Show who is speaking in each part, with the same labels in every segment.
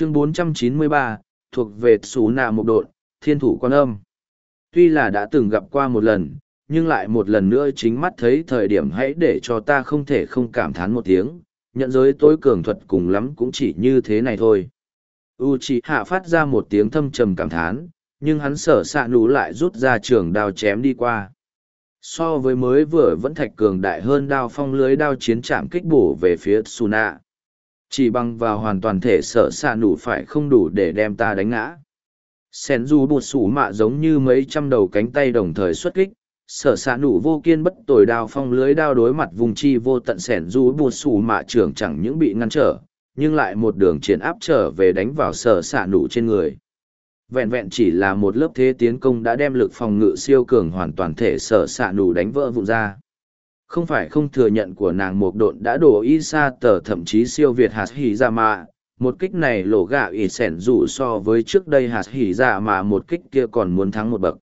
Speaker 1: chương 493, thuộc về xú nạ một độn, thiên thủ quan âm. Tuy là đã từng gặp qua một lần, nhưng lại một lần nữa chính mắt thấy thời điểm hãy để cho ta không thể không cảm thán một tiếng, nhận giới tối cường thuật cùng lắm cũng chỉ như thế này thôi. U hạ phát ra một tiếng thâm trầm cảm thán, nhưng hắn sở xạ nú lại rút ra trường đao chém đi qua. So với mới vừa vẫn thạch cường đại hơn đao phong lưới đao chiến trạm kích bổ về phía Suna. Chỉ bằng vào hoàn toàn thể sở s ạ nủ phải không đủ để đem ta đánh ngã. Sen du bột sủ mạ giống như mấy trăm đầu cánh tay đồng thời xuất kích, sở s ạ nủ vô kiên bất tồi đao phong lưới đao đối mặt vùng chi vô tận sẻn du bột sủ mạ trưởng chẳng những bị ngăn trở, nhưng lại một đường triển áp trở về đánh vào sở s ạ nủ trên người vẹn vẹn chỉ là một lớp thế tiến công đã đem lực phòng ngự siêu cường hoàn toàn thể sở s ạ nủ đánh vỡ vụn ra không phải không thừa nhận của nàng một độn đã đổ y xa tờ thậm chí siêu việt hạt hỉ ra mạ. Một kích này lỗ gạ ỉ sẻn dù so với trước đây hạt hỉ dạ ra mà một kích kia còn muốn thắng một bậc.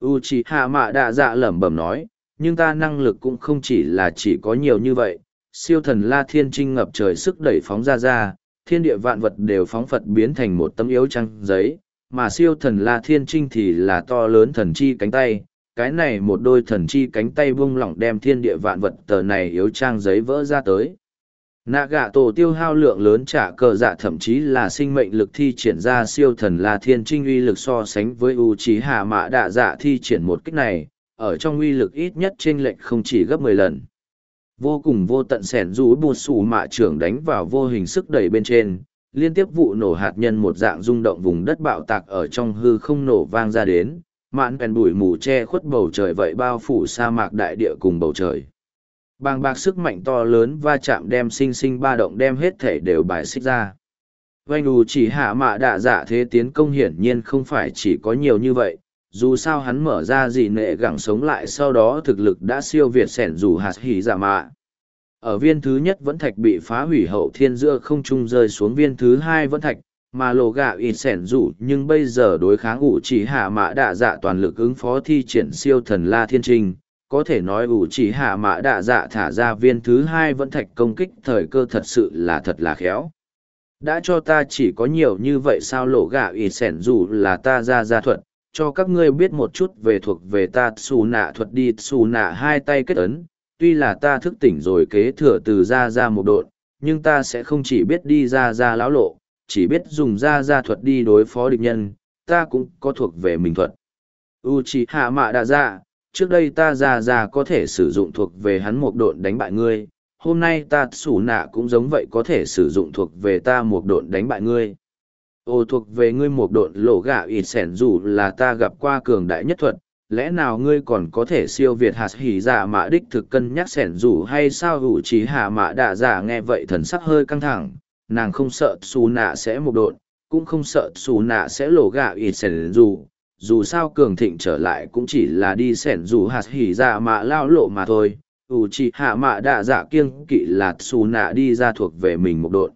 Speaker 1: U chỉ hạ mạ đạ dạ lẩm bẩm nói nhưng ta năng lực cũng không chỉ là chỉ có nhiều như vậy. Siêu thần la thiên trinh ngập trời sức đẩy phóng ra ra thiên địa vạn vật đều phóng phật biến thành một tấm yếu trăng giấy mà siêu thần La Thiên Trinh thì là to lớn thần chi cánh tay, cái này một đôi thần chi cánh tay buông lỏng đem thiên địa vạn vật tờ này yếu trang giấy vỡ ra tới. Nạ gạ tổ tiêu hao lượng lớn trả cờ dạ thậm chí là sinh mệnh lực thi triển ra siêu thần là Thiên Trinh uy lực so sánh với U trí Hạ Mã Đạ Dạ thi triển một kích này, ở trong uy lực ít nhất trên lệnh không chỉ gấp mười lần. Vô cùng vô tận sẻn rú bụt sủ mạ trưởng đánh vào vô hình sức đẩy bên trên, liên tiếp vụ nổ hạt nhân một dạng rung động vùng đất bạo tạc ở trong hư không nổ vang ra đến, mạn bèn bụi mù che khuất bầu trời vậy bao phủ sa mạc đại địa cùng bầu trời. Bàng bạc sức mạnh to lớn va chạm đem sinh sinh ba động đem hết thể đều bài xích ra. vanh ù chỉ hạ mạ đạ dạ thế tiến công hiển nhiên không phải chỉ có nhiều như vậy, dù sao hắn mở ra gì nệ gẳng sống lại sau đó thực lực đã siêu việt sẻn dù hạt hỉ giả mạ ở viên thứ nhất vẫn thạch bị phá hủy hậu thiên giữa không trung rơi xuống viên thứ hai vẫn thạch mà lộ gạ ít sẻn rủ nhưng bây giờ đối kháng ủ chỉ hạ mã đạ dạ toàn lực ứng phó thi triển siêu thần la thiên trinh. Có thể nói ủ chỉ hạ mã đạ dạ thả ra viên thứ hai vẫn thạch công kích thời cơ thật sự là thật là khéo. Đã cho ta chỉ có nhiều như vậy sao lộ gạ ít sẻn rủ là ta ra gia thuật. Cho các ngươi biết một chút về thuộc về ta xù nạ thuật đi xù nạ hai tay kết ấn. Tuy là ta thức tỉnh rồi kế thừa từ ra ra một độn, nhưng ta sẽ không chỉ biết đi ra ra lão lộ, chỉ biết dùng ra ra thuật đi đối phó địch nhân, ta cũng có thuộc về mình thuật. Uchiha Mạ Đa Dạ, trước đây ta ra ra có thể sử dụng thuộc về hắn một độn đánh bại ngươi, hôm nay ta sủ nạ cũng giống vậy có thể sử dụng thuộc về ta một độn đánh bại ngươi. Ô thuộc về ngươi một độn lộ gạo ịt sẻn dù là ta gặp qua cường đại nhất thuật, lẽ nào ngươi còn có thể siêu việt hạt hỉ dạ mạ đích thực cân nhắc sẻn rủ hay sao hữu trí hạ mạ đạ dạ nghe vậy thần sắc hơi căng thẳng nàng không sợ xù nạ sẽ một đột, cũng không sợ xù nạ sẽ lộ gạ ít sẻn dù. dù sao cường thịnh trở lại cũng chỉ là đi sẻn dù hạt hỉ dạ mạ lao lộ mà thôi. Ủ chỉ hạ mạ đạ dạ kiêng kỵ là xù nạ đi ra thuộc về mình một độn.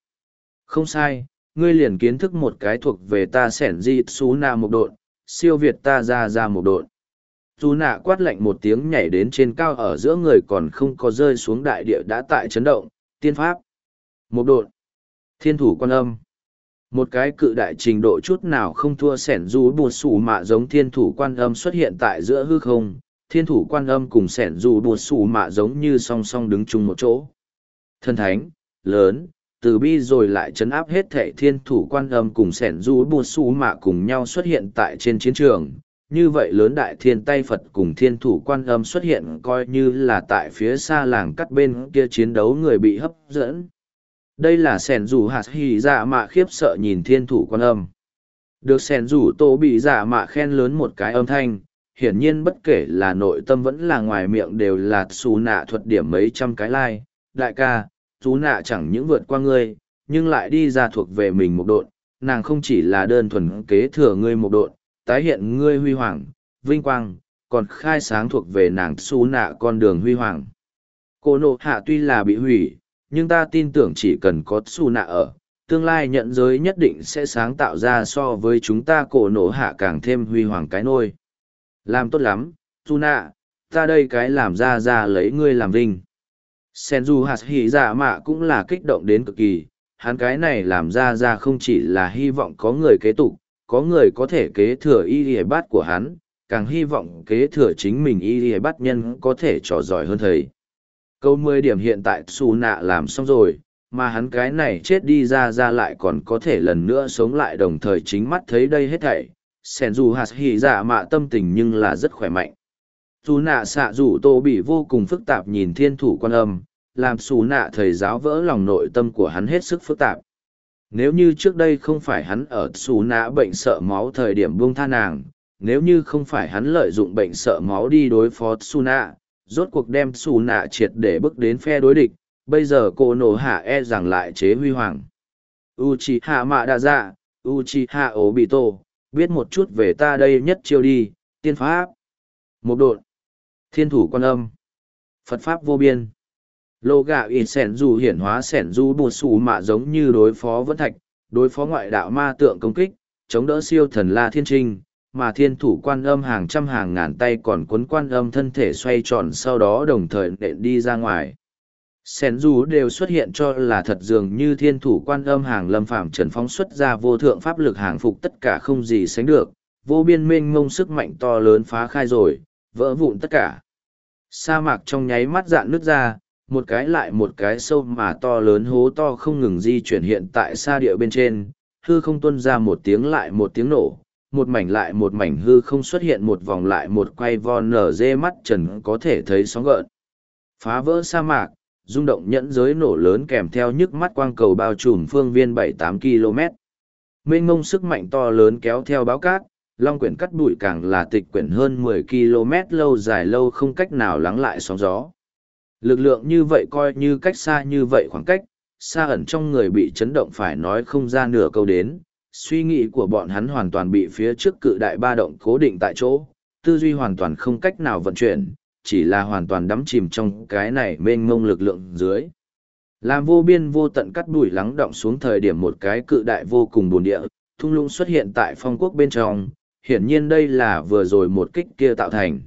Speaker 1: Không sai ngươi liền kiến thức một cái thuộc về ta sẻn di xù nạ một độn siêu việt ta ra ra một độn. Dù nạ quát lạnh một tiếng nhảy đến trên cao ở giữa người còn không có rơi xuống đại địa đã tại chấn động tiên pháp. Một độn thiên thủ quan âm. Một cái cự đại trình độ chút nào không thua sẻn rú bùa sủ mạ giống thiên thủ quan âm xuất hiện tại giữa hư không. Thiên thủ quan âm cùng sẻn rú bùa sủ mạ giống như song song đứng chung một chỗ. Thân thánh, lớn, từ bi rồi lại chấn áp hết thệ thiên thủ quan âm cùng sẻn rú bùa sủ mạ cùng nhau xuất hiện tại trên chiến trường. Như vậy lớn đại thiên tay Phật cùng thiên thủ quan âm xuất hiện coi như là tại phía xa làng cắt bên kia chiến đấu người bị hấp dẫn. Đây là sẻn rủ hạt hì dạ mạ khiếp sợ nhìn thiên thủ quan âm. Được sẻn rủ tô bị dạ mạ khen lớn một cái âm thanh, hiển nhiên bất kể là nội tâm vẫn là ngoài miệng đều là xù nạ thuật điểm mấy trăm cái lai. Đại ca, xù nạ chẳng những vượt qua ngươi, nhưng lại đi ra thuộc về mình một độn, nàng không chỉ là đơn thuần kế thừa ngươi một độn, tái hiện ngươi huy hoàng, vinh quang, còn khai sáng thuộc về nàng su nạ con đường huy hoàng. Cô nộ hạ tuy là bị hủy, nhưng ta tin tưởng chỉ cần có xù nạ ở, tương lai nhận giới nhất định sẽ sáng tạo ra so với chúng ta cổ nổ hạ càng thêm huy hoàng cái nôi. Làm tốt lắm, xù nạ, ta đây cái làm ra ra lấy ngươi làm vinh. Senju hạt hỉ dạ mạ cũng là kích động đến cực kỳ, hắn cái này làm ra ra không chỉ là hy vọng có người kế tục, có người có thể kế thừa y lìa bát của hắn, càng hy vọng kế thừa chính mình y lìa bát nhân có thể trò giỏi hơn thầy. Câu mười điểm hiện tại xù nạ làm xong rồi, mà hắn cái này chết đi ra ra lại còn có thể lần nữa sống lại đồng thời chính mắt thấy đây hết thảy. Sen dù hạt hỉ dạ mạ tâm tình nhưng là rất khỏe mạnh. Dù nạ xạ dù tô bị vô cùng phức tạp nhìn thiên thủ quan âm, làm xù nạ thầy giáo vỡ lòng nội tâm của hắn hết sức phức tạp. Nếu như trước đây không phải hắn ở xù nạ bệnh sợ máu thời điểm buông tha nàng, nếu như không phải hắn lợi dụng bệnh sợ máu đi đối phó xù nạ, rốt cuộc đem xù nạ triệt để bước đến phe đối địch, bây giờ cô nổ hạ e rằng lại chế huy hoàng. Uchiha Mạ Đa Dạ, Uchiha Obito, biết một chút về ta đây nhất chiêu đi, tiên pháp. Một đột, thiên thủ quan âm, Phật pháp vô biên. Lô gạo in sẻn dù hiển hóa sẻn du bùa xù mạ giống như đối phó vẫn thạch, đối phó ngoại đạo ma tượng công kích, chống đỡ siêu thần la thiên trinh, mà thiên thủ quan âm hàng trăm hàng ngàn tay còn cuốn quan âm thân thể xoay tròn sau đó đồng thời nện đi ra ngoài. Sẻn dù đều xuất hiện cho là thật dường như thiên thủ quan âm hàng lâm phạm trần phóng xuất ra vô thượng pháp lực hàng phục tất cả không gì sánh được, vô biên mênh mông sức mạnh to lớn phá khai rồi, vỡ vụn tất cả. Sa mạc trong nháy mắt dạn nước ra, một cái lại một cái sâu mà to lớn hố to không ngừng di chuyển hiện tại xa địa bên trên, hư không tuân ra một tiếng lại một tiếng nổ, một mảnh lại một mảnh hư không xuất hiện một vòng lại một quay vo nở dê mắt trần có thể thấy sóng gợn. Phá vỡ sa mạc, rung động nhẫn giới nổ lớn kèm theo nhức mắt quang cầu bao trùm phương viên 7-8 km. Mênh ngông sức mạnh to lớn kéo theo báo cát, long quyển cắt bụi càng là tịch quyển hơn 10 km lâu dài lâu không cách nào lắng lại sóng gió. Lực lượng như vậy coi như cách xa như vậy khoảng cách, xa ẩn trong người bị chấn động phải nói không ra nửa câu đến, suy nghĩ của bọn hắn hoàn toàn bị phía trước cự đại ba động cố định tại chỗ, tư duy hoàn toàn không cách nào vận chuyển, chỉ là hoàn toàn đắm chìm trong cái này mênh mông lực lượng dưới. Làm vô biên vô tận cắt đùi lắng động xuống thời điểm một cái cự đại vô cùng buồn địa, thung lũng xuất hiện tại phong quốc bên trong, hiển nhiên đây là vừa rồi một kích kia tạo thành.